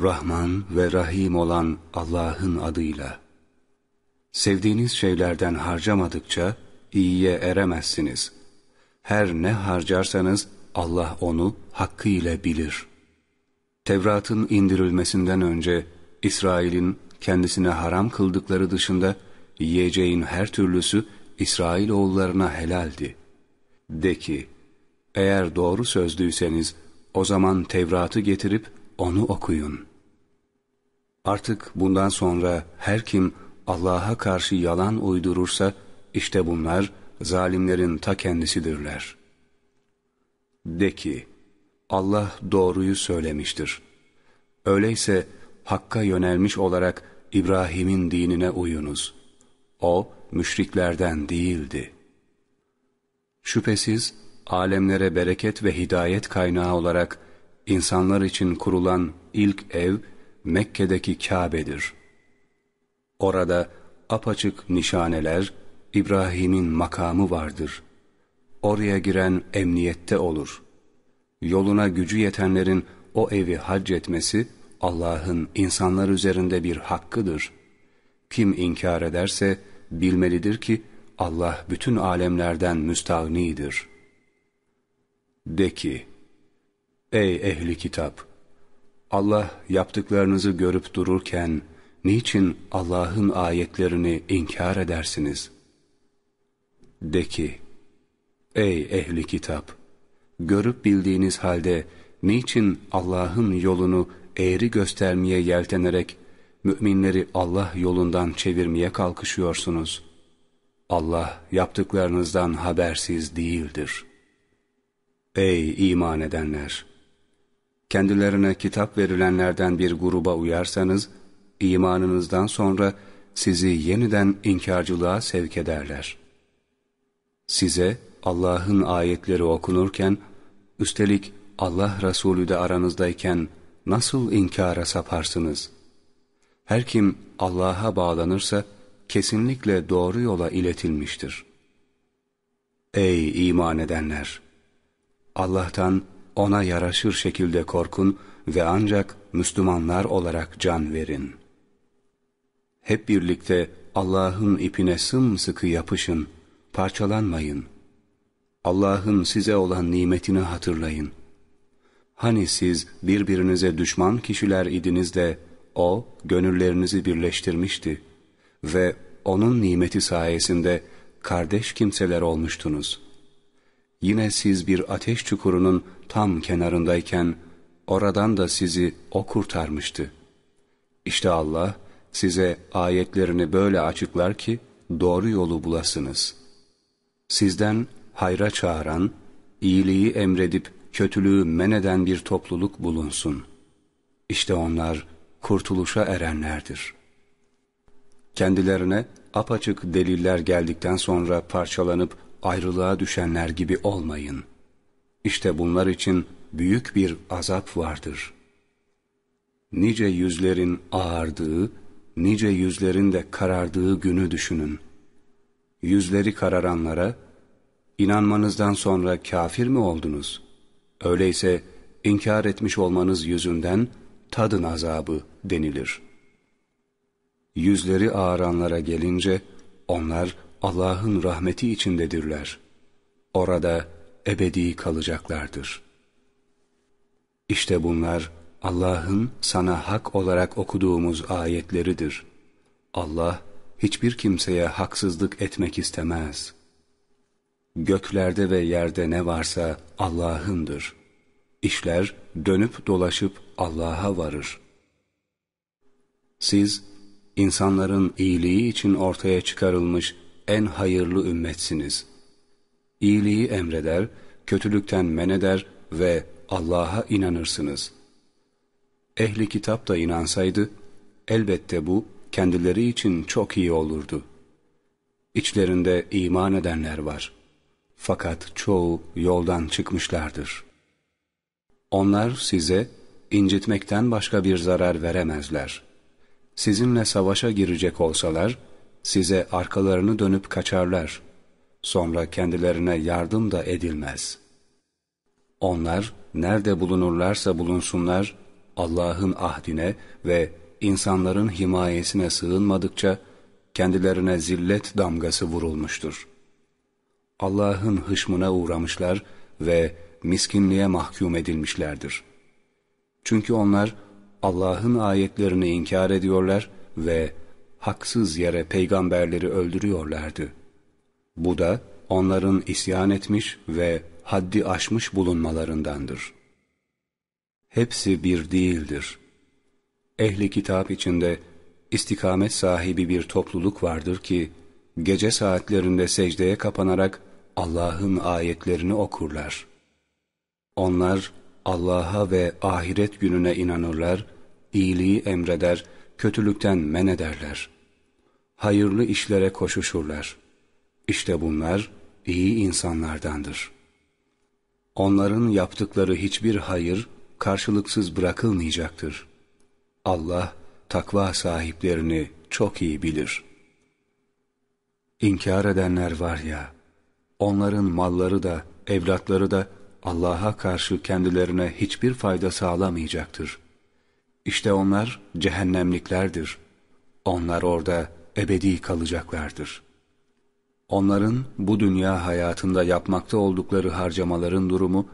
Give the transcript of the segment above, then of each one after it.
Rahman ve Rahim olan Allah'ın adıyla. Sevdiğiniz şeylerden harcamadıkça iyiye eremezsiniz. Her ne harcarsanız Allah onu hakkıyla bilir. Tevrat'ın indirilmesinden önce İsrail'in kendisine haram kıldıkları dışında yiyeceğin her türlüsü İsrail oğullarına helaldi. De ki, eğer doğru sözlüyseniz o zaman Tevrat'ı getirip onu okuyun. Artık bundan sonra her kim Allah'a karşı yalan uydurursa işte bunlar zalimlerin ta kendisidirler. De ki, Allah doğruyu söylemiştir. Öyleyse Hakk'a yönelmiş olarak İbrahim'in dinine uyunuz. O, müşriklerden değildi. Şüphesiz, alemlere bereket ve hidayet kaynağı olarak insanlar için kurulan ilk ev, Mekke'deki Kabe'dir. Orada apaçık nişaneler, İbrahim'in makamı vardır. Oraya giren emniyette olur. Yoluna gücü yetenlerin o evi hac etmesi, Allah'ın insanlar üzerinde bir hakkıdır. Kim inkar ederse bilmelidir ki Allah bütün alemlerden müstahnidir. De ki, ey ehli kitap! Allah yaptıklarınızı görüp dururken niçin Allah'ın ayetlerini inkar edersiniz? De ki, ey ehli kitap! Görüp bildiğiniz halde niçin Allah'ın yolunu eğri göstermeye yeltenerek müminleri Allah yolundan çevirmeye kalkışıyorsunuz. Allah yaptıklarınızdan habersiz değildir. Ey iman edenler! Kendilerine kitap verilenlerden bir gruba uyarsanız, imanınızdan sonra sizi yeniden inkarcılığa sevk ederler. Size Allah'ın ayetleri okunurken, üstelik Allah Resulü de aranızdayken nasıl inkara saparsınız? Her kim Allah'a bağlanırsa kesinlikle doğru yola iletilmiştir. Ey iman edenler! Allah'tan ona yaraşır şekilde korkun ve ancak Müslümanlar olarak can verin. Hep birlikte Allah'ın ipine sımsıkı yapışın, parçalanmayın. Allah'ın size olan nimetini hatırlayın. Hani siz birbirinize düşman kişiler idiniz de O gönüllerinizi birleştirmişti ve O'nun nimeti sayesinde kardeş kimseler olmuştunuz. Yine siz bir ateş çukurunun tam kenarındayken oradan da sizi O kurtarmıştı. İşte Allah size ayetlerini böyle açıklar ki doğru yolu bulasınız. Sizden hayra çağıran, iyiliği emredip kötülüğü men eden bir topluluk bulunsun. İşte onlar kurtuluşa erenlerdir. Kendilerine apaçık deliller geldikten sonra parçalanıp ayrılığa düşenler gibi olmayın. İşte bunlar için büyük bir azap vardır. Nice yüzlerin ağardığı, nice yüzlerin de karardığı günü düşünün. Yüzleri kararanlara, inanmanızdan sonra kafir mi oldunuz? Öyleyse inkar etmiş olmanız yüzünden tadın azabı denilir. Yüzleri ağaranlara gelince onlar Allah'ın rahmeti içindedirler. Orada ebedi kalacaklardır. İşte bunlar Allah'ın sana hak olarak okuduğumuz ayetleridir. Allah hiçbir kimseye haksızlık etmek istemez. Göklerde ve yerde ne varsa Allah'ındır. İşler dönüp dolaşıp Allah'a varır. Siz, insanların iyiliği için ortaya çıkarılmış en hayırlı ümmetsiniz. İyiliği emreder, kötülükten men eder ve Allah'a inanırsınız. Ehli kitap da inansaydı, elbette bu kendileri için çok iyi olurdu. İçlerinde iman edenler var. Fakat çoğu yoldan çıkmışlardır. Onlar size incitmekten başka bir zarar veremezler. Sizinle savaşa girecek olsalar, size arkalarını dönüp kaçarlar. Sonra kendilerine yardım da edilmez. Onlar nerede bulunurlarsa bulunsunlar, Allah'ın ahdine ve insanların himayesine sığınmadıkça kendilerine zillet damgası vurulmuştur. Allah'ın hışmına uğramışlar ve miskinliğe mahkum edilmişlerdir. Çünkü onlar Allah'ın ayetlerini inkar ediyorlar ve haksız yere peygamberleri öldürüyorlardı. Bu da onların isyan etmiş ve haddi aşmış bulunmalarındandır. Hepsi bir değildir. Ehli kitap içinde istikamet sahibi bir topluluk vardır ki, gece saatlerinde secdeye kapanarak Allah'ın ayetlerini okurlar. Onlar Allah'a ve ahiret gününe inanırlar, iyiliği emreder, kötülükten men ederler. Hayırlı işlere koşuşurlar. İşte bunlar iyi insanlardandır. Onların yaptıkları hiçbir hayır karşılıksız bırakılmayacaktır. Allah takva sahiplerini çok iyi bilir. İnkar edenler var ya, onların malları da, evlatları da Allah'a karşı kendilerine hiçbir fayda sağlamayacaktır. İşte onlar cehennemliklerdir. Onlar orada ebedi kalacaklardır. Onların bu dünya hayatında yapmakta oldukları harcamaların durumu,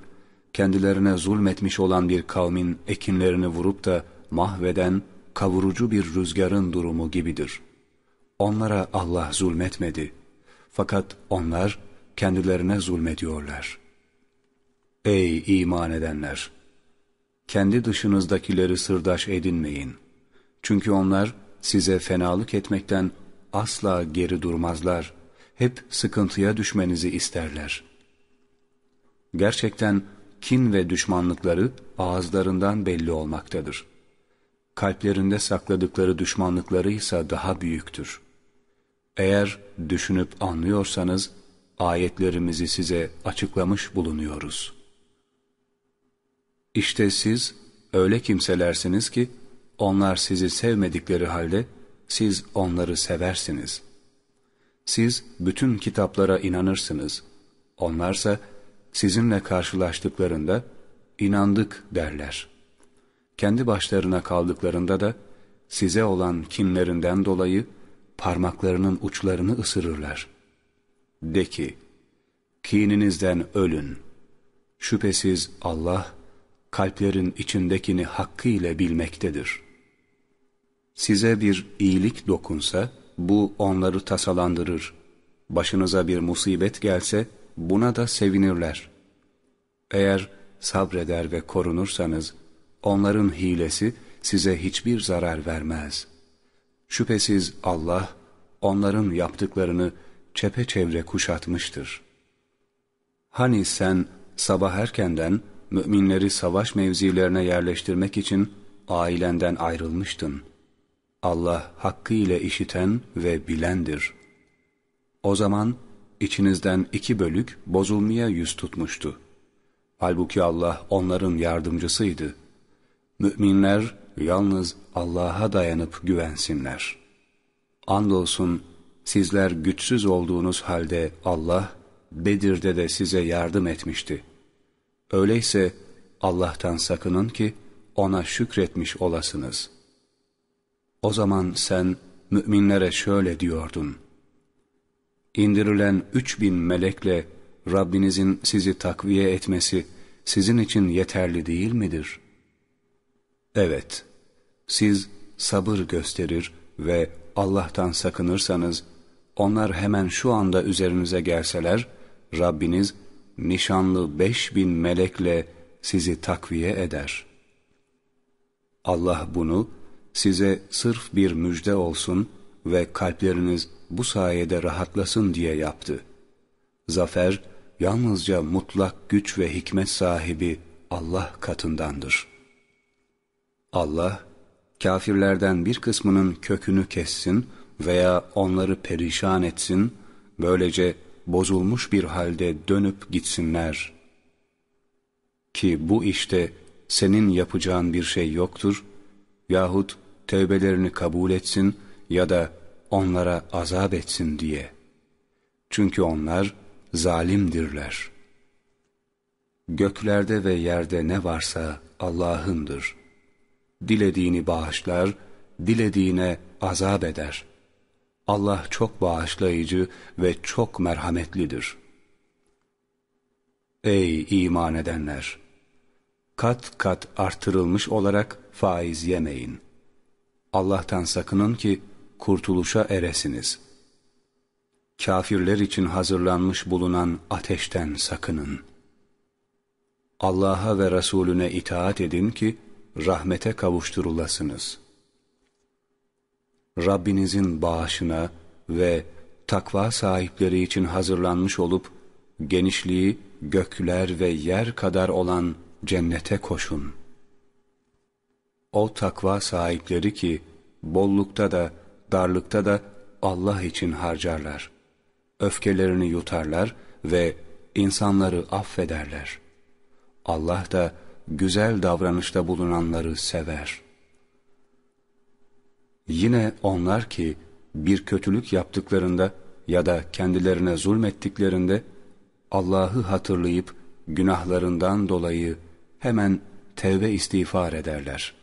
kendilerine zulmetmiş olan bir kavmin ekinlerini vurup da mahveden kavurucu bir rüzgarın durumu gibidir. Onlara Allah zulmetmedi. Fakat onlar kendilerine zulmediyorlar. Ey iman edenler! Kendi dışınızdakileri sırdaş edinmeyin. Çünkü onlar size fenalık etmekten asla geri durmazlar. Hep sıkıntıya düşmenizi isterler. Gerçekten kin ve düşmanlıkları ağızlarından belli olmaktadır. Kalplerinde sakladıkları düşmanlıkları ise daha büyüktür. Eğer düşünüp anlıyorsanız, ayetlerimizi size açıklamış bulunuyoruz. İşte siz öyle kimselersiniz ki, onlar sizi sevmedikleri halde, siz onları seversiniz. Siz bütün kitaplara inanırsınız. Onlarsa, sizinle karşılaştıklarında inandık derler. Kendi başlarına kaldıklarında da size olan kinlerinden dolayı parmaklarının uçlarını ısırırlar. De ki, kininizden ölün. Şüphesiz Allah, kalplerin içindekini hakkıyla bilmektedir. Size bir iyilik dokunsa, bu onları tasalandırır. Başınıza bir musibet gelse, buna da sevinirler. Eğer sabreder ve korunursanız, onların hilesi size hiçbir zarar vermez. Şüphesiz Allah, onların yaptıklarını çepeçevre kuşatmıştır. Hani sen sabah erkenden müminleri savaş mevzilerine yerleştirmek için ailenden ayrılmıştın. Allah hakkıyla işiten ve bilendir. O zaman, içinizden iki bölük bozulmaya yüz tutmuştu. Halbuki Allah onların yardımcısıydı. Müminler yalnız Allah'a dayanıp güvensinler. Andolsun sizler güçsüz olduğunuz halde Allah Bedir'de de size yardım etmişti. Öyleyse Allah'tan sakının ki ona şükretmiş olasınız. O zaman sen müminlere şöyle diyordun indirilen üç bin melekle Rabbinizin sizi takviye etmesi sizin için yeterli değil midir? Evet, siz sabır gösterir ve Allah'tan sakınırsanız, onlar hemen şu anda üzerinize gelseler, Rabbiniz nişanlı beş bin melekle sizi takviye eder. Allah bunu size sırf bir müjde olsun ve kalpleriniz bu sayede rahatlasın diye yaptı. Zafer yalnızca mutlak güç ve hikmet sahibi Allah katındandır. Allah, kafirlerden bir kısmının kökünü kessin veya onları perişan etsin, böylece bozulmuş bir halde dönüp gitsinler. Ki bu işte senin yapacağın bir şey yoktur, yahut tevbelerini kabul etsin ya da onlara azap etsin diye. Çünkü onlar zalimdirler. Göklerde ve yerde ne varsa Allah'ındır. dilediğini bağışlar, dilediğine azap eder. Allah çok bağışlayıcı ve çok merhametlidir. Ey iman edenler! Kat kat artırılmış olarak faiz yemeyin. Allah'tan sakının ki kurtuluşa eresiniz. Kafirler için hazırlanmış bulunan ateşten sakının. Allah'a ve Resulüne itaat edin ki rahmete kavuşturulasınız. Rabbinizin bağışına ve takva sahipleri için hazırlanmış olup genişliği gökler ve yer kadar olan cennete koşun. O takva sahipleri ki bollukta da darlıkta da Allah için harcarlar. Öfkelerini yutarlar ve insanları affederler. Allah da güzel davranışta bulunanları sever. Yine onlar ki bir kötülük yaptıklarında ya da kendilerine zulmettiklerinde Allah'ı hatırlayıp günahlarından dolayı hemen tevbe istiğfar ederler.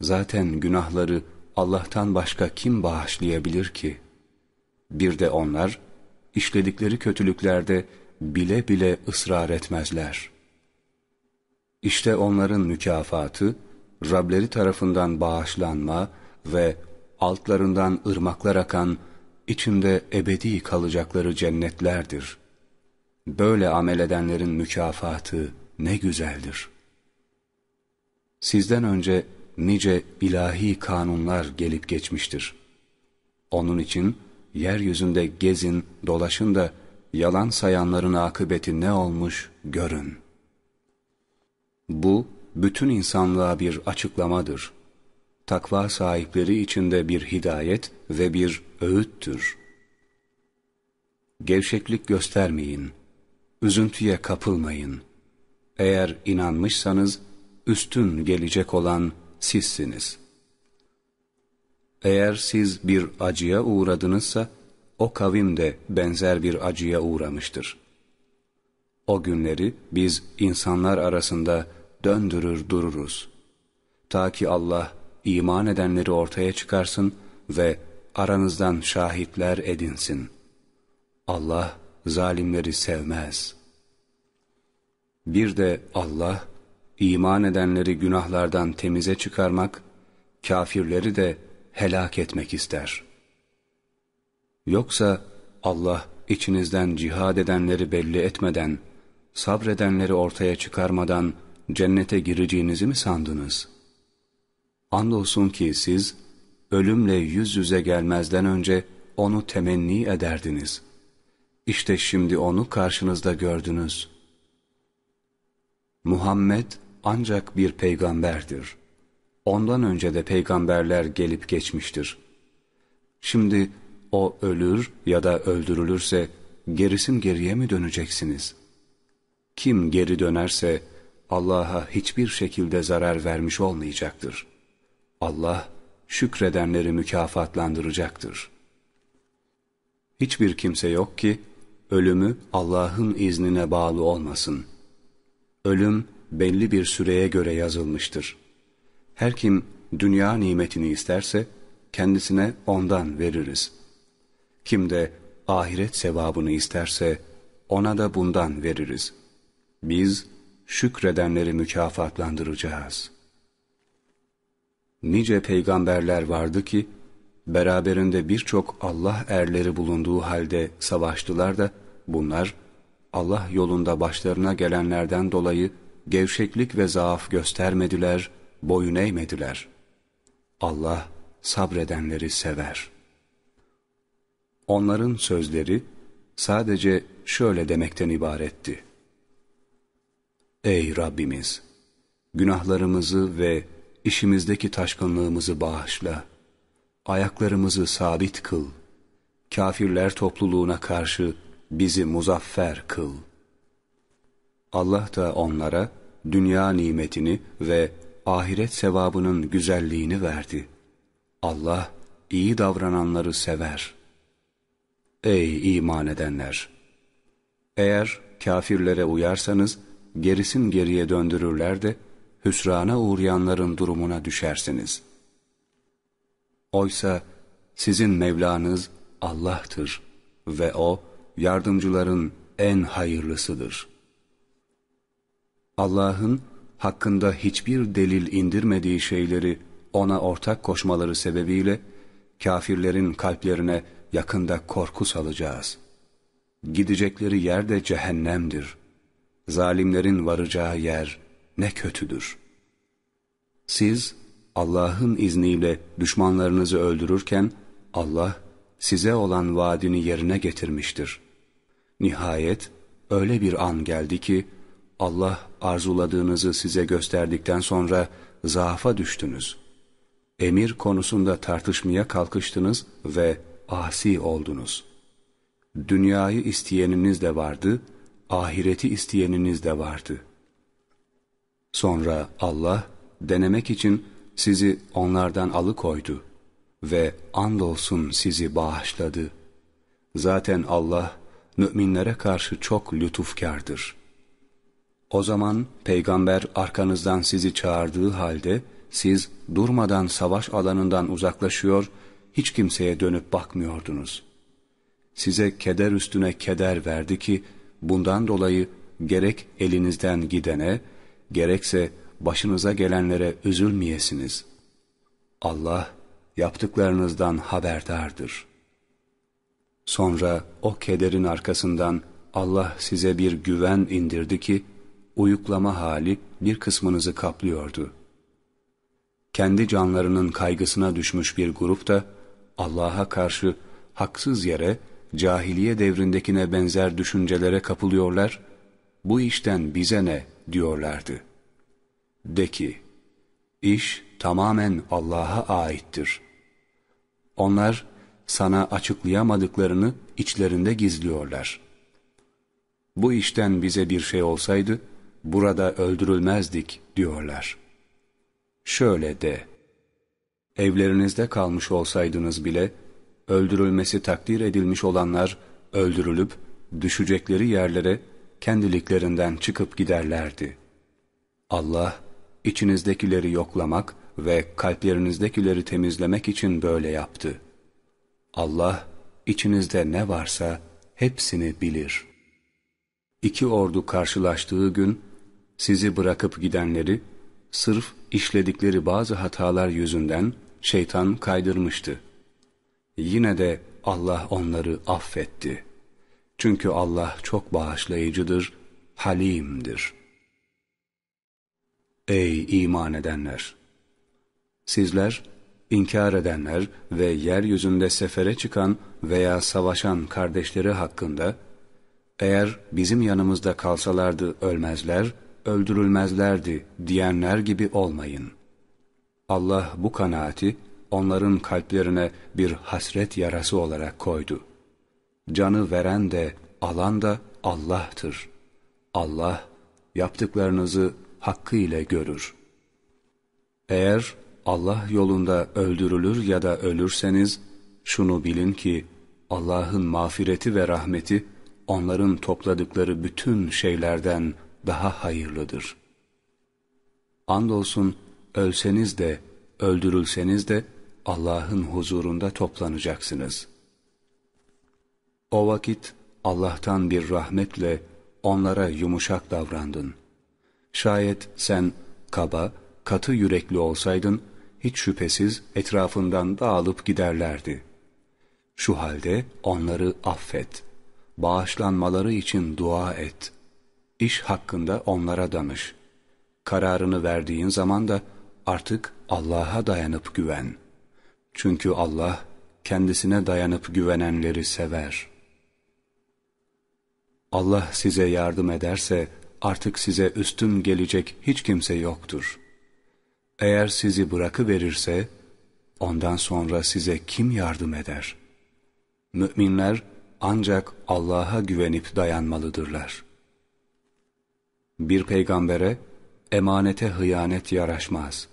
Zaten günahları Allah'tan başka kim bağışlayabilir ki? Bir de onlar işledikleri kötülüklerde bile bile ısrar etmezler. İşte onların mükafatı Rableri tarafından bağışlanma ve altlarından ırmaklar akan, içinde ebedi kalacakları cennetlerdir. Böyle amel edenlerin mükafatı ne güzeldir. Sizden önce nice ilahi kanunlar gelip geçmiştir. Onun için yeryüzünde gezin, dolaşın da yalan sayanların akıbeti ne olmuş görün. Bu, bütün insanlığa bir açıklamadır. Takva sahipleri içinde bir hidayet ve bir öğüttür. Gevşeklik göstermeyin, üzüntüye kapılmayın. Eğer inanmışsanız, üstün gelecek olan sizsiniz. Eğer siz bir acıya uğradınızsa, o kavim de benzer bir acıya uğramıştır. O günleri biz insanlar arasında döndürür dururuz. Ta ki Allah iman edenleri ortaya çıkarsın ve aranızdan şahitler edinsin. Allah zalimleri sevmez. Bir de Allah, iman edenleri günahlardan temize çıkarmak, kafirleri de helak etmek ister. Yoksa Allah içinizden cihad edenleri belli etmeden, sabredenleri ortaya çıkarmadan cennete gireceğinizi mi sandınız? Andolsun ki siz, ölümle yüz yüze gelmezden önce onu temenni ederdiniz. İşte şimdi onu karşınızda gördünüz. Muhammed ancak bir peygamberdir. Ondan önce de peygamberler gelip geçmiştir. Şimdi o ölür ya da öldürülürse gerisin geriye mi döneceksiniz? Kim geri dönerse Allah'a hiçbir şekilde zarar vermiş olmayacaktır. Allah şükredenleri mükafatlandıracaktır. Hiçbir kimse yok ki ölümü Allah'ın iznine bağlı olmasın. Ölüm belli bir süreye göre yazılmıştır. Her kim dünya nimetini isterse kendisine ondan veririz. Kim de ahiret sevabını isterse ona da bundan veririz. Biz şükredenleri mükafatlandıracağız. Nice peygamberler vardı ki, beraberinde birçok Allah erleri bulunduğu halde savaştılar da, bunlar Allah yolunda başlarına gelenlerden dolayı gevşeklik ve zaaf göstermediler, boyun eğmediler. Allah sabredenleri sever. Onların sözleri sadece şöyle demekten ibaretti. Ey Rabbimiz! Günahlarımızı ve işimizdeki taşkınlığımızı bağışla. Ayaklarımızı sabit kıl. Kafirler topluluğuna karşı bizi muzaffer kıl. Allah da onlara dünya nimetini ve ahiret sevabının güzelliğini verdi. Allah iyi davrananları sever. Ey iman edenler! Eğer kafirlere uyarsanız, gerisin geriye döndürürler de hüsrana uğrayanların durumuna düşersiniz. Oysa sizin Mevlanız Allah'tır ve O yardımcıların en hayırlısıdır. Allah'ın hakkında hiçbir delil indirmediği şeyleri ona ortak koşmaları sebebiyle kafirlerin kalplerine yakında korku salacağız. Gidecekleri yer de cehennemdir. Zalimlerin varacağı yer ne kötüdür. Siz Allah'ın izniyle düşmanlarınızı öldürürken Allah size olan vaadini yerine getirmiştir. Nihayet öyle bir an geldi ki Allah arzuladığınızı size gösterdikten sonra zaafa düştünüz. Emir konusunda tartışmaya kalkıştınız ve asi oldunuz. Dünyayı isteyeniniz de vardı, ahireti isteyeniniz de vardı. Sonra Allah denemek için sizi onlardan alıkoydu ve andolsun sizi bağışladı. Zaten Allah müminlere karşı çok lütufkardır. O zaman peygamber arkanızdan sizi çağırdığı halde siz durmadan savaş alanından uzaklaşıyor, hiç kimseye dönüp bakmıyordunuz. Size keder üstüne keder verdi ki bundan dolayı gerek elinizden gidene, gerekse başınıza gelenlere üzülmeyesiniz. Allah yaptıklarınızdan haberdardır. Sonra o kederin arkasından Allah size bir güven indirdi ki, uyuklama hali bir kısmınızı kaplıyordu. Kendi canlarının kaygısına düşmüş bir grup da Allah'a karşı haksız yere cahiliye devrindekine benzer düşüncelere kapılıyorlar, bu işten bize ne diyorlardı. De ki, iş tamamen Allah'a aittir. Onlar sana açıklayamadıklarını içlerinde gizliyorlar. Bu işten bize bir şey olsaydı, burada öldürülmezdik diyorlar. Şöyle de, evlerinizde kalmış olsaydınız bile, öldürülmesi takdir edilmiş olanlar öldürülüp düşecekleri yerlere kendiliklerinden çıkıp giderlerdi. Allah, içinizdekileri yoklamak ve kalplerinizdekileri temizlemek için böyle yaptı. Allah, içinizde ne varsa hepsini bilir. İki ordu karşılaştığı gün, sizi bırakıp gidenleri, sırf işledikleri bazı hatalar yüzünden şeytan kaydırmıştı. Yine de Allah onları affetti. Çünkü Allah çok bağışlayıcıdır, halimdir. Ey iman edenler! Sizler, inkar edenler ve yeryüzünde sefere çıkan veya savaşan kardeşleri hakkında, eğer bizim yanımızda kalsalardı ölmezler, öldürülmezlerdi diyenler gibi olmayın. Allah bu kanaati onların kalplerine bir hasret yarası olarak koydu. Canı veren de alan da Allah'tır. Allah yaptıklarınızı hakkıyla görür. Eğer Allah yolunda öldürülür ya da ölürseniz, şunu bilin ki Allah'ın mağfireti ve rahmeti onların topladıkları bütün şeylerden daha hayırlıdır. Andolsun ölseniz de, öldürülseniz de Allah'ın huzurunda toplanacaksınız. O vakit Allah'tan bir rahmetle onlara yumuşak davrandın. Şayet sen kaba, katı yürekli olsaydın, hiç şüphesiz etrafından dağılıp giderlerdi. Şu halde onları affet. Bağışlanmaları için dua et. İş hakkında onlara danış. Kararını verdiğin zaman da artık Allah'a dayanıp güven. Çünkü Allah kendisine dayanıp güvenenleri sever. Allah size yardım ederse artık size üstün gelecek hiç kimse yoktur. Eğer sizi bırakıverirse ondan sonra size kim yardım eder? Müminler ancak Allah'a güvenip dayanmalıdırlar. Bir peygambere emanete hıyanet yaraşmaz.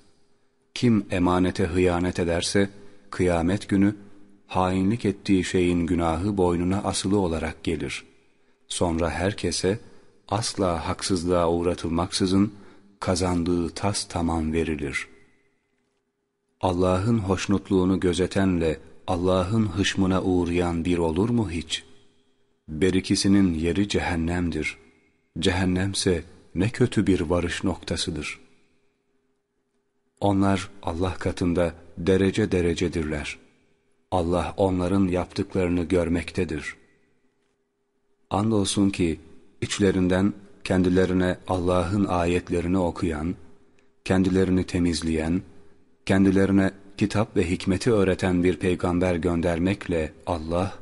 Kim emanete hıyanet ederse kıyamet günü hainlik ettiği şeyin günahı boynuna asılı olarak gelir. Sonra herkese asla haksızlığa uğratılmaksızın kazandığı tas tamam verilir. Allah'ın hoşnutluğunu gözetenle Allah'ın hışmına uğrayan bir olur mu hiç? Berikisinin yeri cehennemdir. Cehennemse ne kötü bir varış noktasıdır. Onlar Allah katında derece derecedirler. Allah onların yaptıklarını görmektedir. Andolsun ki içlerinden kendilerine Allah'ın ayetlerini okuyan, kendilerini temizleyen, kendilerine kitap ve hikmeti öğreten bir peygamber göndermekle Allah,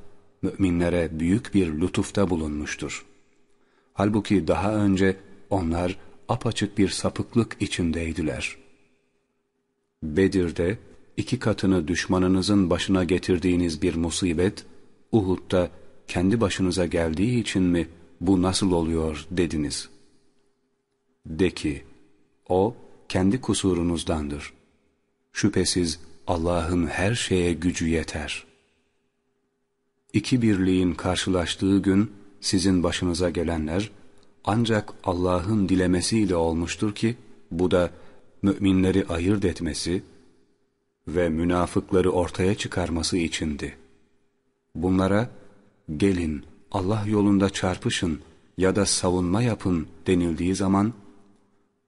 müminlere büyük bir lütufta bulunmuştur. Halbuki daha önce onlar apaçık bir sapıklık içindeydiler. Bedir'de iki katını düşmanınızın başına getirdiğiniz bir musibet, Uhud'da kendi başınıza geldiği için mi bu nasıl oluyor dediniz. De ki, o kendi kusurunuzdandır. Şüphesiz Allah'ın her şeye gücü yeter. İki birliğin karşılaştığı gün sizin başınıza gelenler ancak Allah'ın dilemesiyle olmuştur ki bu da müminleri ayırt etmesi ve münafıkları ortaya çıkarması içindi. Bunlara gelin Allah yolunda çarpışın ya da savunma yapın denildiği zaman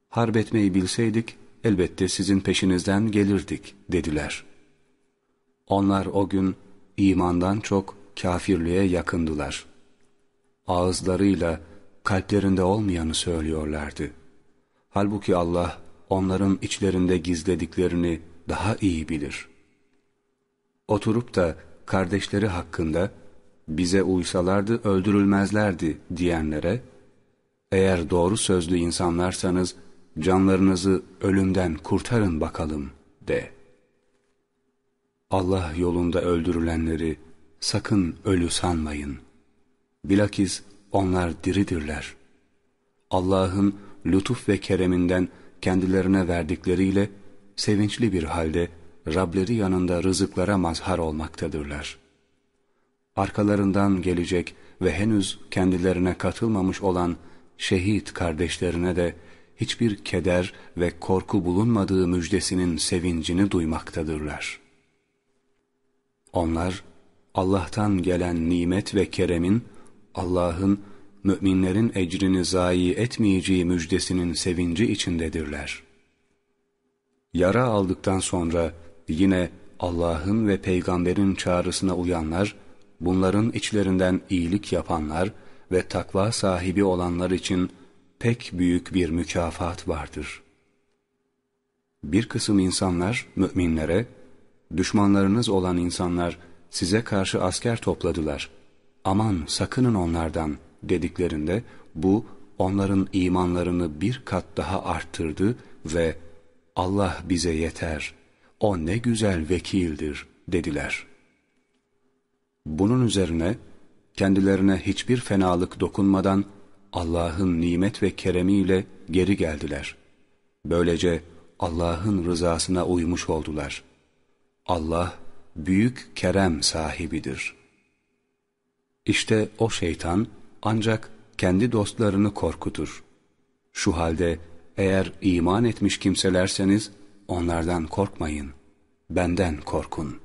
harp bilseydik elbette sizin peşinizden gelirdik dediler. Onlar o gün imandan çok kafirliğe yakındılar. Ağızlarıyla kalplerinde olmayanı söylüyorlardı. Halbuki Allah onların içlerinde gizlediklerini daha iyi bilir. Oturup da kardeşleri hakkında bize uysalardı öldürülmezlerdi diyenlere, eğer doğru sözlü insanlarsanız canlarınızı ölümden kurtarın bakalım de. Allah yolunda öldürülenleri sakın ölü sanmayın. Bilakis onlar diridirler. Allah'ın lütuf ve kereminden kendilerine verdikleriyle sevinçli bir halde Rableri yanında rızıklara mazhar olmaktadırlar. Arkalarından gelecek ve henüz kendilerine katılmamış olan şehit kardeşlerine de hiçbir keder ve korku bulunmadığı müjdesinin sevincini duymaktadırlar. Onlar Allah'tan gelen nimet ve keremin Allah'ın müminlerin ecrini zayi etmeyeceği müjdesinin sevinci içindedirler. Yara aldıktan sonra yine Allah'ın ve peygamberin çağrısına uyanlar, bunların içlerinden iyilik yapanlar ve takva sahibi olanlar için pek büyük bir mükafat vardır. Bir kısım insanlar müminlere, düşmanlarınız olan insanlar size karşı asker topladılar. Aman sakının onlardan dediklerinde bu onların imanlarını bir kat daha arttırdı ve Allah bize yeter, o ne güzel vekildir dediler. Bunun üzerine kendilerine hiçbir fenalık dokunmadan Allah'ın nimet ve keremiyle geri geldiler. Böylece Allah'ın rızasına uymuş oldular. Allah büyük kerem sahibidir. İşte o şeytan ancak kendi dostlarını korkutur. Şu halde eğer iman etmiş kimselerseniz onlardan korkmayın, benden korkun.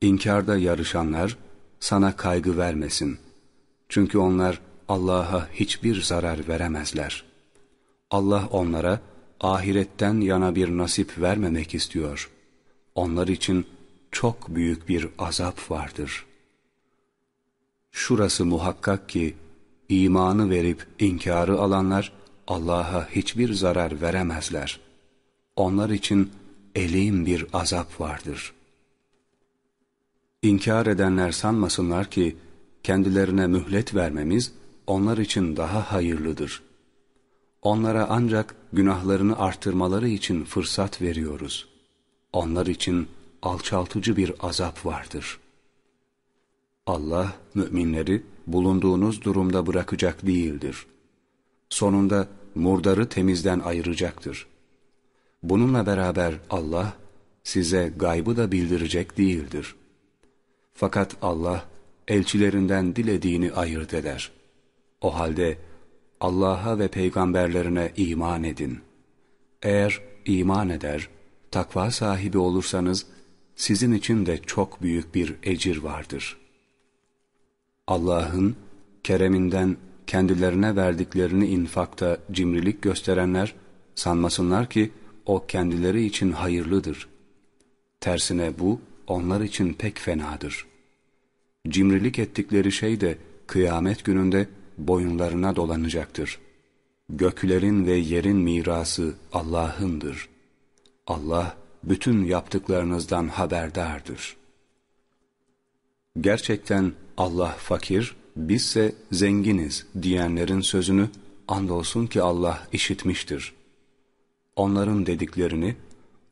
İnkarda yarışanlar sana kaygı vermesin. Çünkü onlar Allah'a hiçbir zarar veremezler. Allah onlara ahiretten yana bir nasip vermemek istiyor. Onlar için çok büyük bir azap vardır. Şurası muhakkak ki imanı verip inkarı alanlar Allah'a hiçbir zarar veremezler. Onlar için elim bir azap vardır. İnkar edenler sanmasınlar ki kendilerine mühlet vermemiz onlar için daha hayırlıdır. Onlara ancak günahlarını artırmaları için fırsat veriyoruz. Onlar için alçaltıcı bir azap vardır. Allah müminleri bulunduğunuz durumda bırakacak değildir. Sonunda murdarı temizden ayıracaktır. Bununla beraber Allah size gaybı da bildirecek değildir. Fakat Allah elçilerinden dilediğini ayırt eder. O halde Allah'a ve peygamberlerine iman edin. Eğer iman eder, takva sahibi olursanız, sizin için de çok büyük bir ecir vardır. Allah'ın kereminden kendilerine verdiklerini infakta cimrilik gösterenler, sanmasınlar ki o kendileri için hayırlıdır. Tersine bu, onlar için pek fenadır. Cimrilik ettikleri şey de kıyamet gününde boyunlarına dolanacaktır. Göklerin ve yerin mirası Allah'ındır. Allah bütün yaptıklarınızdan haberdardır. Gerçekten Allah fakir, bizse zenginiz diyenlerin sözünü andolsun ki Allah işitmiştir. Onların dediklerini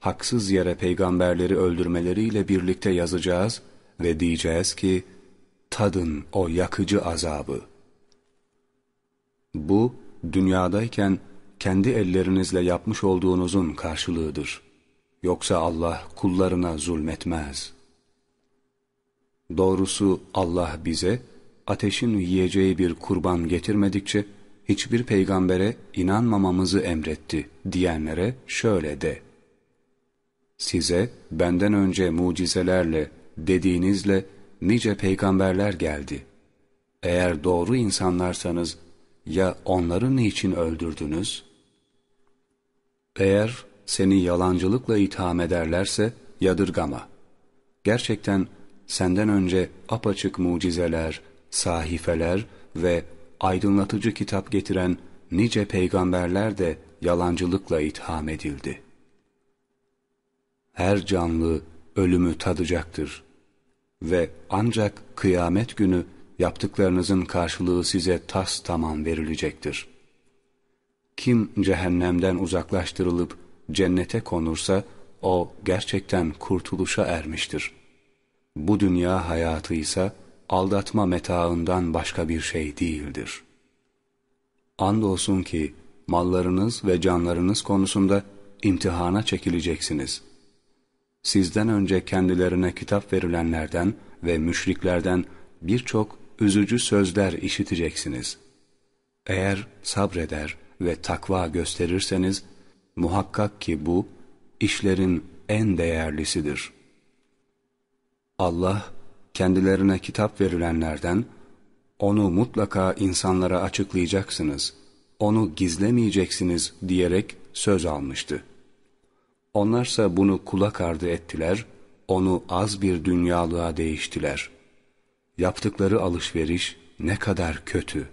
haksız yere peygamberleri öldürmeleriyle birlikte yazacağız ve diyeceğiz ki tadın o yakıcı azabı. Bu dünyadayken kendi ellerinizle yapmış olduğunuzun karşılığıdır. Yoksa Allah kullarına zulmetmez. Doğrusu Allah bize ateşin yiyeceği bir kurban getirmedikçe hiçbir peygambere inanmamamızı emretti diyenlere şöyle de. Size benden önce mucizelerle, dediğinizle nice peygamberler geldi. Eğer doğru insanlarsanız ya onları niçin öldürdünüz? Eğer seni yalancılıkla itham ederlerse yadırgama. Gerçekten senden önce apaçık mucizeler, sahifeler ve aydınlatıcı kitap getiren nice peygamberler de yalancılıkla itham edildi. Her canlı ölümü tadacaktır ve ancak kıyamet günü yaptıklarınızın karşılığı size tas tamam verilecektir. Kim cehennemden uzaklaştırılıp cennete konursa o gerçekten kurtuluşa ermiştir. Bu dünya hayatı ise aldatma metaından başka bir şey değildir. Andolsun ki mallarınız ve canlarınız konusunda imtihana çekileceksiniz. Sizden önce kendilerine kitap verilenlerden ve müşriklerden birçok üzücü sözler işiteceksiniz. Eğer sabreder ve takva gösterirseniz, muhakkak ki bu, işlerin en değerlisidir. Allah, kendilerine kitap verilenlerden, onu mutlaka insanlara açıklayacaksınız, onu gizlemeyeceksiniz diyerek söz almıştı. Onlarsa bunu kulak ardı ettiler, onu az bir dünyalığa değiştiler. Yaptıkları alışveriş ne kadar kötü.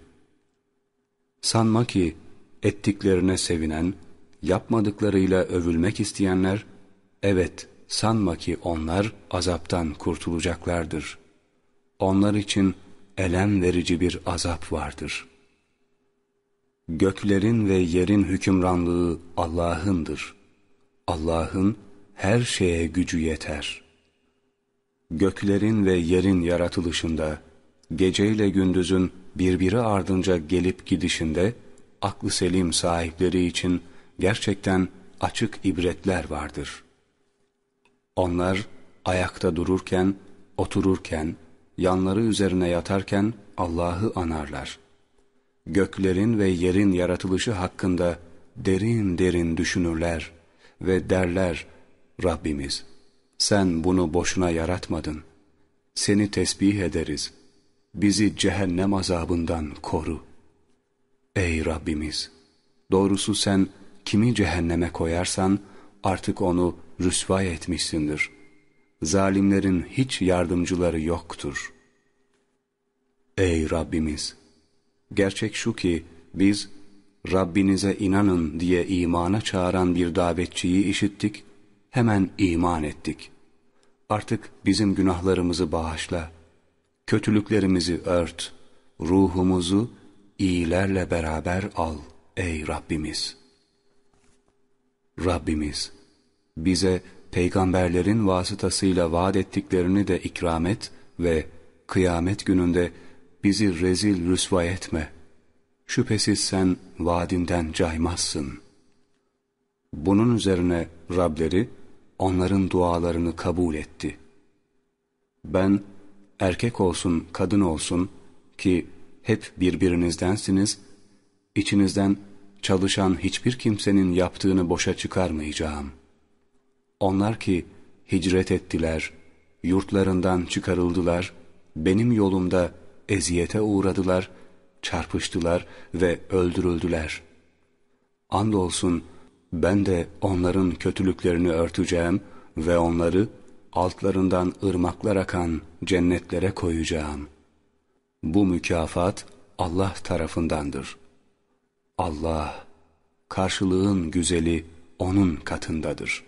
Sanma ki ettiklerine sevinen, yapmadıklarıyla övülmek isteyenler, evet sanma ki onlar azaptan kurtulacaklardır. Onlar için elem verici bir azap vardır. Göklerin ve yerin hükümranlığı Allah'ındır. Allah'ın her şeye gücü yeter. Göklerin ve yerin yaratılışında, geceyle gündüzün birbiri ardınca gelip gidişinde, aklı selim sahipleri için gerçekten açık ibretler vardır. Onlar ayakta dururken, otururken, yanları üzerine yatarken Allah'ı anarlar. Göklerin ve yerin yaratılışı hakkında derin derin düşünürler ve derler, Rabbimiz sen bunu boşuna yaratmadın. Seni tesbih ederiz. Bizi cehennem azabından koru. Ey Rabbimiz! Doğrusu sen kimi cehenneme koyarsan artık onu rüsva etmişsindir. Zalimlerin hiç yardımcıları yoktur. Ey Rabbimiz! Gerçek şu ki biz Rabbinize inanın diye imana çağıran bir davetçiyi işittik, hemen iman ettik. Artık bizim günahlarımızı bağışla, kötülüklerimizi ört, ruhumuzu iyilerle beraber al ey Rabbimiz. Rabbimiz, bize peygamberlerin vasıtasıyla vaat ettiklerini de ikram et ve kıyamet gününde bizi rezil rüsva etme. Şüphesiz sen vaadinden caymazsın. Bunun üzerine Rableri onların dualarını kabul etti. Ben erkek olsun kadın olsun ki hep birbirinizdensiniz, İçinizden çalışan hiçbir kimsenin yaptığını boşa çıkarmayacağım. Onlar ki hicret ettiler, yurtlarından çıkarıldılar, benim yolumda eziyete uğradılar, çarpıştılar ve öldürüldüler. Andolsun ben de onların kötülüklerini örteceğim ve onları altlarından ırmaklar akan cennetlere koyacağım. Bu mükafat Allah tarafındandır. Allah, karşılığın güzeli O'nun katındadır.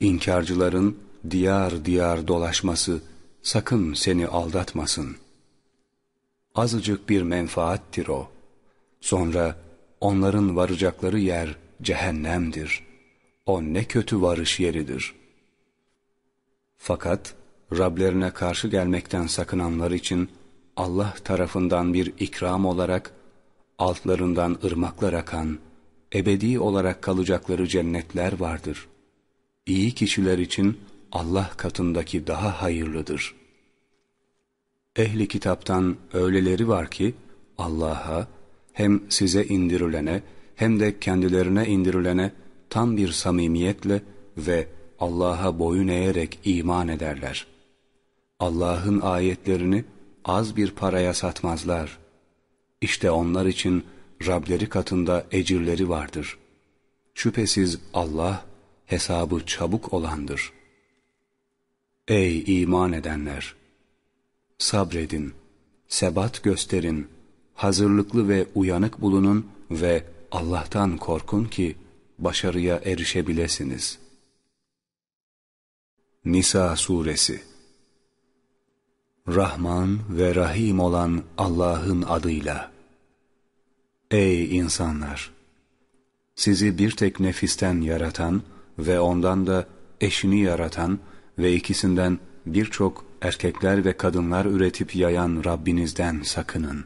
İnkarcıların diyar diyar dolaşması sakın seni aldatmasın. Azıcık bir menfaattir o. Sonra onların varacakları yer cehennemdir. O ne kötü varış yeridir. Fakat Rablerine karşı gelmekten sakınanlar için Allah tarafından bir ikram olarak altlarından ırmaklar akan, ebedi olarak kalacakları cennetler vardır. İyi kişiler için Allah katındaki daha hayırlıdır. Ehli kitaptan öyleleri var ki Allah'a hem size indirilene hem de kendilerine indirilene tam bir samimiyetle ve Allah'a boyun eğerek iman ederler. Allah'ın ayetlerini az bir paraya satmazlar. İşte onlar için Rableri katında ecirleri vardır. Şüphesiz Allah hesabı çabuk olandır. Ey iman edenler! Sabredin, sebat gösterin, hazırlıklı ve uyanık bulunun ve Allah'tan korkun ki başarıya erişebilesiniz. Nisa Suresi Rahman ve Rahim olan Allah'ın adıyla Ey insanlar! Sizi bir tek nefisten yaratan ve ondan da eşini yaratan ve ikisinden birçok erkekler ve kadınlar üretip yayan Rabbinizden sakının.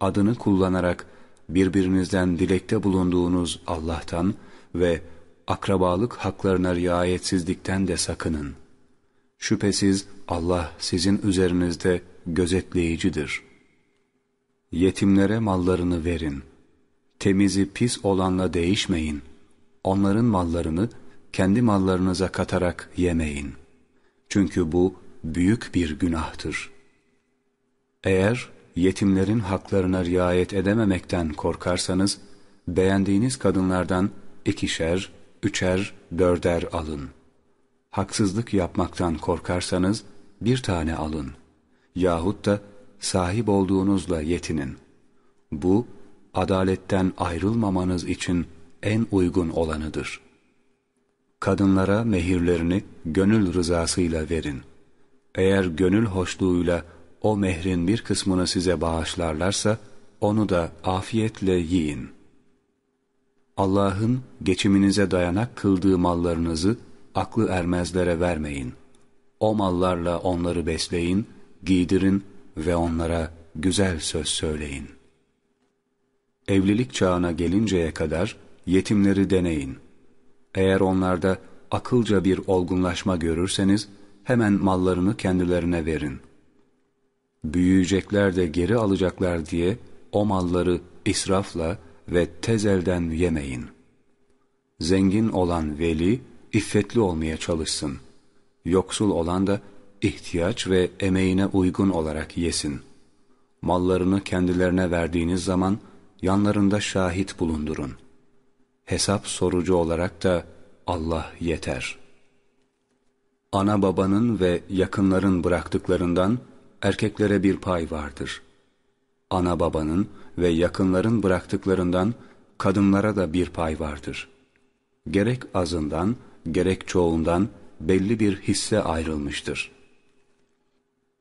Adını kullanarak birbirinizden dilekte bulunduğunuz Allah'tan ve akrabalık haklarına riayetsizlikten de sakının. Şüphesiz Allah sizin üzerinizde gözetleyicidir. Yetimlere mallarını verin. Temizi pis olanla değişmeyin. Onların mallarını kendi mallarınıza katarak yemeyin. Çünkü bu büyük bir günahtır. Eğer yetimlerin haklarına riayet edememekten korkarsanız, beğendiğiniz kadınlardan ikişer, üçer, dörder alın. Haksızlık yapmaktan korkarsanız bir tane alın. Yahut da sahip olduğunuzla yetinin. Bu, adaletten ayrılmamanız için en uygun olanıdır. Kadınlara mehirlerini gönül rızasıyla verin. Eğer gönül hoşluğuyla o mehrin bir kısmını size bağışlarlarsa, onu da afiyetle yiyin. Allah'ın geçiminize dayanak kıldığı mallarınızı aklı ermezlere vermeyin. O mallarla onları besleyin, giydirin ve onlara güzel söz söyleyin. Evlilik çağına gelinceye kadar yetimleri deneyin. Eğer onlarda akılca bir olgunlaşma görürseniz, hemen mallarını kendilerine verin. Büyüyecekler de geri alacaklar diye o malları israfla ve tez elden yemeyin. Zengin olan veli, iffetli olmaya çalışsın. Yoksul olan da ihtiyaç ve emeğine uygun olarak yesin. Mallarını kendilerine verdiğiniz zaman yanlarında şahit bulundurun. Hesap sorucu olarak da Allah yeter. Ana babanın ve yakınların bıraktıklarından erkeklere bir pay vardır. Ana babanın ve yakınların bıraktıklarından kadınlara da bir pay vardır. Gerek azından, gerek çoğundan belli bir hisse ayrılmıştır.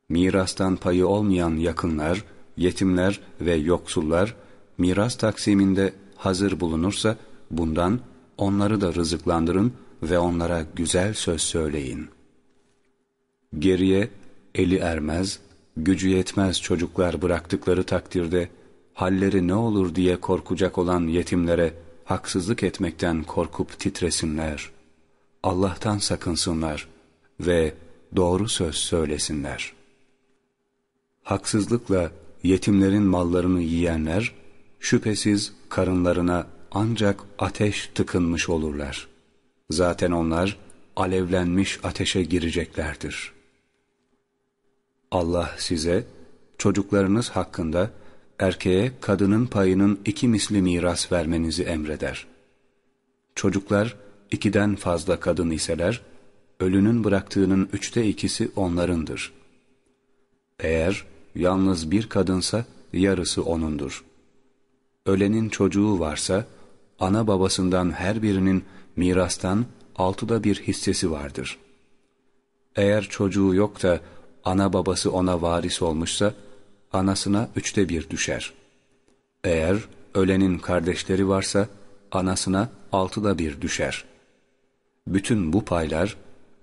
Mirastan payı olmayan yakınlar, yetimler ve yoksullar, miras taksiminde hazır bulunursa, bundan onları da rızıklandırın ve onlara güzel söz söyleyin. Geriye eli ermez, gücü yetmez çocuklar bıraktıkları takdirde, halleri ne olur diye korkacak olan yetimlere haksızlık etmekten korkup titresinler. Allah'tan sakınsınlar ve doğru söz söylesinler. Haksızlıkla yetimlerin mallarını yiyenler, şüphesiz karınlarına ancak ateş tıkınmış olurlar. Zaten onlar alevlenmiş ateşe gireceklerdir. Allah size çocuklarınız hakkında erkeğe kadının payının iki misli miras vermenizi emreder. Çocuklar ikiden fazla kadın iseler, ölünün bıraktığının üçte ikisi onlarındır. Eğer yalnız bir kadınsa yarısı onundur. Ölenin çocuğu varsa, ana babasından her birinin mirastan altıda bir hissesi vardır. Eğer çocuğu yok da ana babası ona varis olmuşsa, anasına üçte bir düşer. Eğer ölenin kardeşleri varsa, anasına altıda bir düşer. Bütün bu paylar,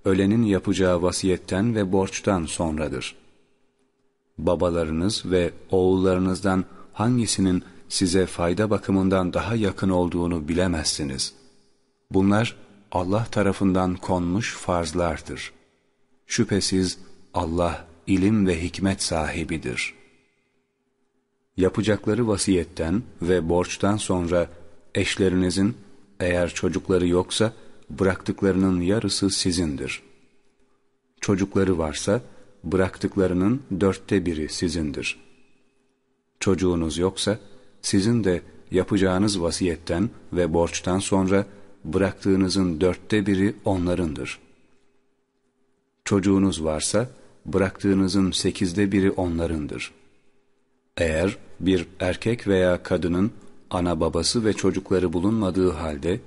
ölenin yapacağı vasiyetten ve borçtan sonradır. Babalarınız ve oğullarınızdan hangisinin size fayda bakımından daha yakın olduğunu bilemezsiniz. Bunlar Allah tarafından konmuş farzlardır. Şüphesiz Allah ilim ve hikmet sahibidir. Yapacakları vasiyetten ve borçtan sonra eşlerinizin eğer çocukları yoksa bıraktıklarının yarısı sizindir. Çocukları varsa bıraktıklarının dörtte biri sizindir. Çocuğunuz yoksa sizin de yapacağınız vasiyetten ve borçtan sonra bıraktığınızın dörtte biri onlarındır. Çocuğunuz varsa bıraktığınızın sekizde biri onlarındır. Eğer bir erkek veya kadının ana babası ve çocukları bulunmadığı halde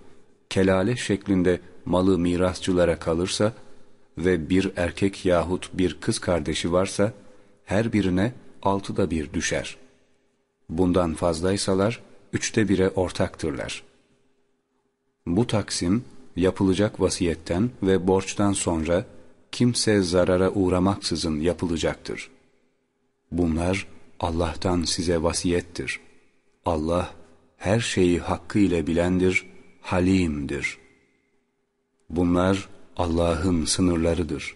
kelale şeklinde malı mirasçılara kalırsa ve bir erkek yahut bir kız kardeşi varsa her birine altıda bir düşer. Bundan fazlaysalar üçte bire ortaktırlar. Bu taksim yapılacak vasiyetten ve borçtan sonra kimse zarara uğramaksızın yapılacaktır. Bunlar Allah'tan size vasiyettir. Allah her şeyi hakkıyla bilendir, halimdir. Bunlar Allah'ın sınırlarıdır.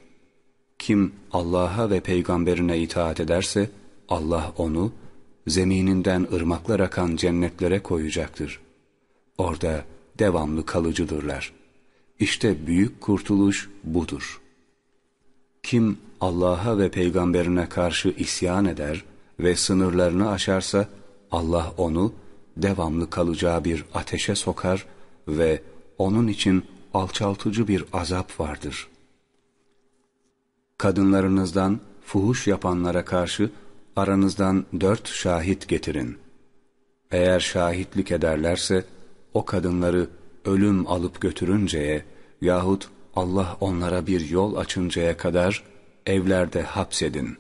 Kim Allah'a ve peygamberine itaat ederse Allah onu zemininden ırmaklar akan cennetlere koyacaktır. Orada devamlı kalıcıdırlar. İşte büyük kurtuluş budur. Kim Allah'a ve peygamberine karşı isyan eder ve sınırlarını aşarsa Allah onu devamlı kalacağı bir ateşe sokar ve onun için alçaltıcı bir azap vardır. Kadınlarınızdan fuhuş yapanlara karşı aranızdan dört şahit getirin. Eğer şahitlik ederlerse o kadınları ölüm alıp götürünceye yahut Allah onlara bir yol açıncaya kadar evlerde hapsedin.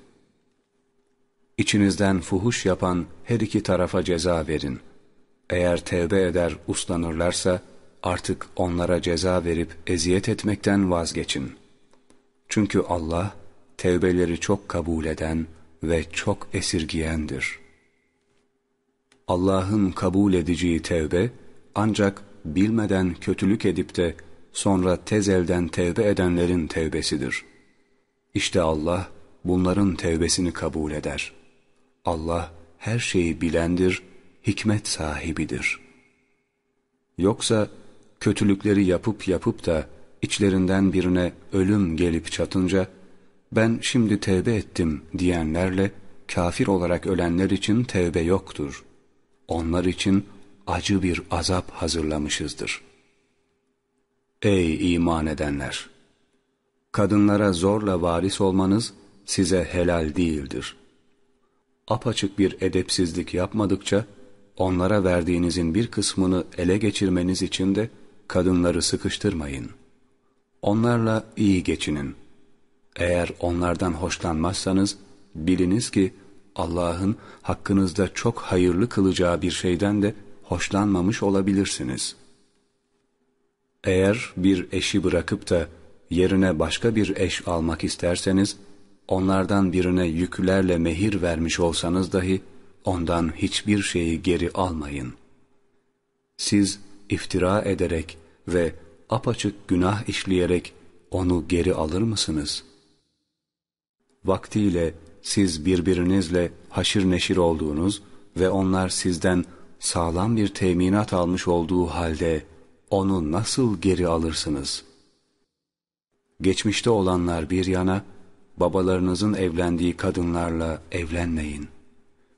İçinizden fuhuş yapan her iki tarafa ceza verin. Eğer tevbe eder uslanırlarsa artık onlara ceza verip eziyet etmekten vazgeçin. Çünkü Allah tevbeleri çok kabul eden ve çok esirgiyendir. Allah'ın kabul edeceği tevbe ancak bilmeden kötülük edip de sonra tez elden tevbe edenlerin tevbesidir. İşte Allah bunların tevbesini kabul eder. Allah her şeyi bilendir, hikmet sahibidir. Yoksa kötülükleri yapıp yapıp da içlerinden birine ölüm gelip çatınca ben şimdi tevbe ettim diyenlerle kafir olarak ölenler için tevbe yoktur. Onlar için acı bir azap hazırlamışızdır. Ey iman edenler! Kadınlara zorla varis olmanız size helal değildir. Apaçık bir edepsizlik yapmadıkça onlara verdiğinizin bir kısmını ele geçirmeniz için de kadınları sıkıştırmayın. Onlarla iyi geçinin. Eğer onlardan hoşlanmazsanız biliniz ki Allah'ın hakkınızda çok hayırlı kılacağı bir şeyden de hoşlanmamış olabilirsiniz. Eğer bir eşi bırakıp da yerine başka bir eş almak isterseniz, onlardan birine yüklerle mehir vermiş olsanız dahi, ondan hiçbir şeyi geri almayın. Siz iftira ederek ve apaçık günah işleyerek onu geri alır mısınız? Vaktiyle siz birbirinizle haşır neşir olduğunuz ve onlar sizden sağlam bir teminat almış olduğu halde onu nasıl geri alırsınız? Geçmişte olanlar bir yana, babalarınızın evlendiği kadınlarla evlenmeyin.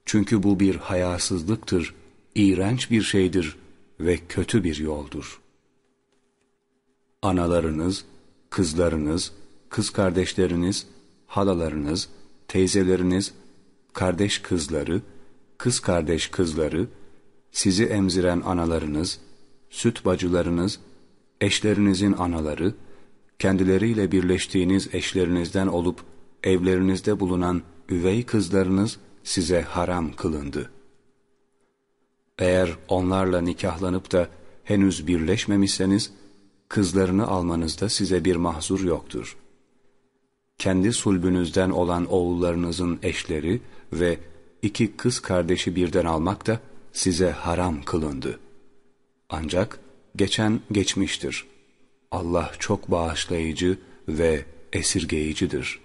Çünkü bu bir hayasızlıktır, iğrenç bir şeydir ve kötü bir yoldur. Analarınız, kızlarınız, kız kardeşleriniz, halalarınız, teyzeleriniz, kardeş kızları, kız kardeş kızları, sizi emziren analarınız, süt bacılarınız, eşlerinizin anaları, kendileriyle birleştiğiniz eşlerinizden olup evlerinizde bulunan üvey kızlarınız size haram kılındı. Eğer onlarla nikahlanıp da henüz birleşmemişseniz, kızlarını almanızda size bir mahzur yoktur. Kendi sulbünüzden olan oğullarınızın eşleri ve iki kız kardeşi birden almak da size haram kılındı. Ancak geçen geçmiştir. Allah çok bağışlayıcı ve esirgeyicidir.''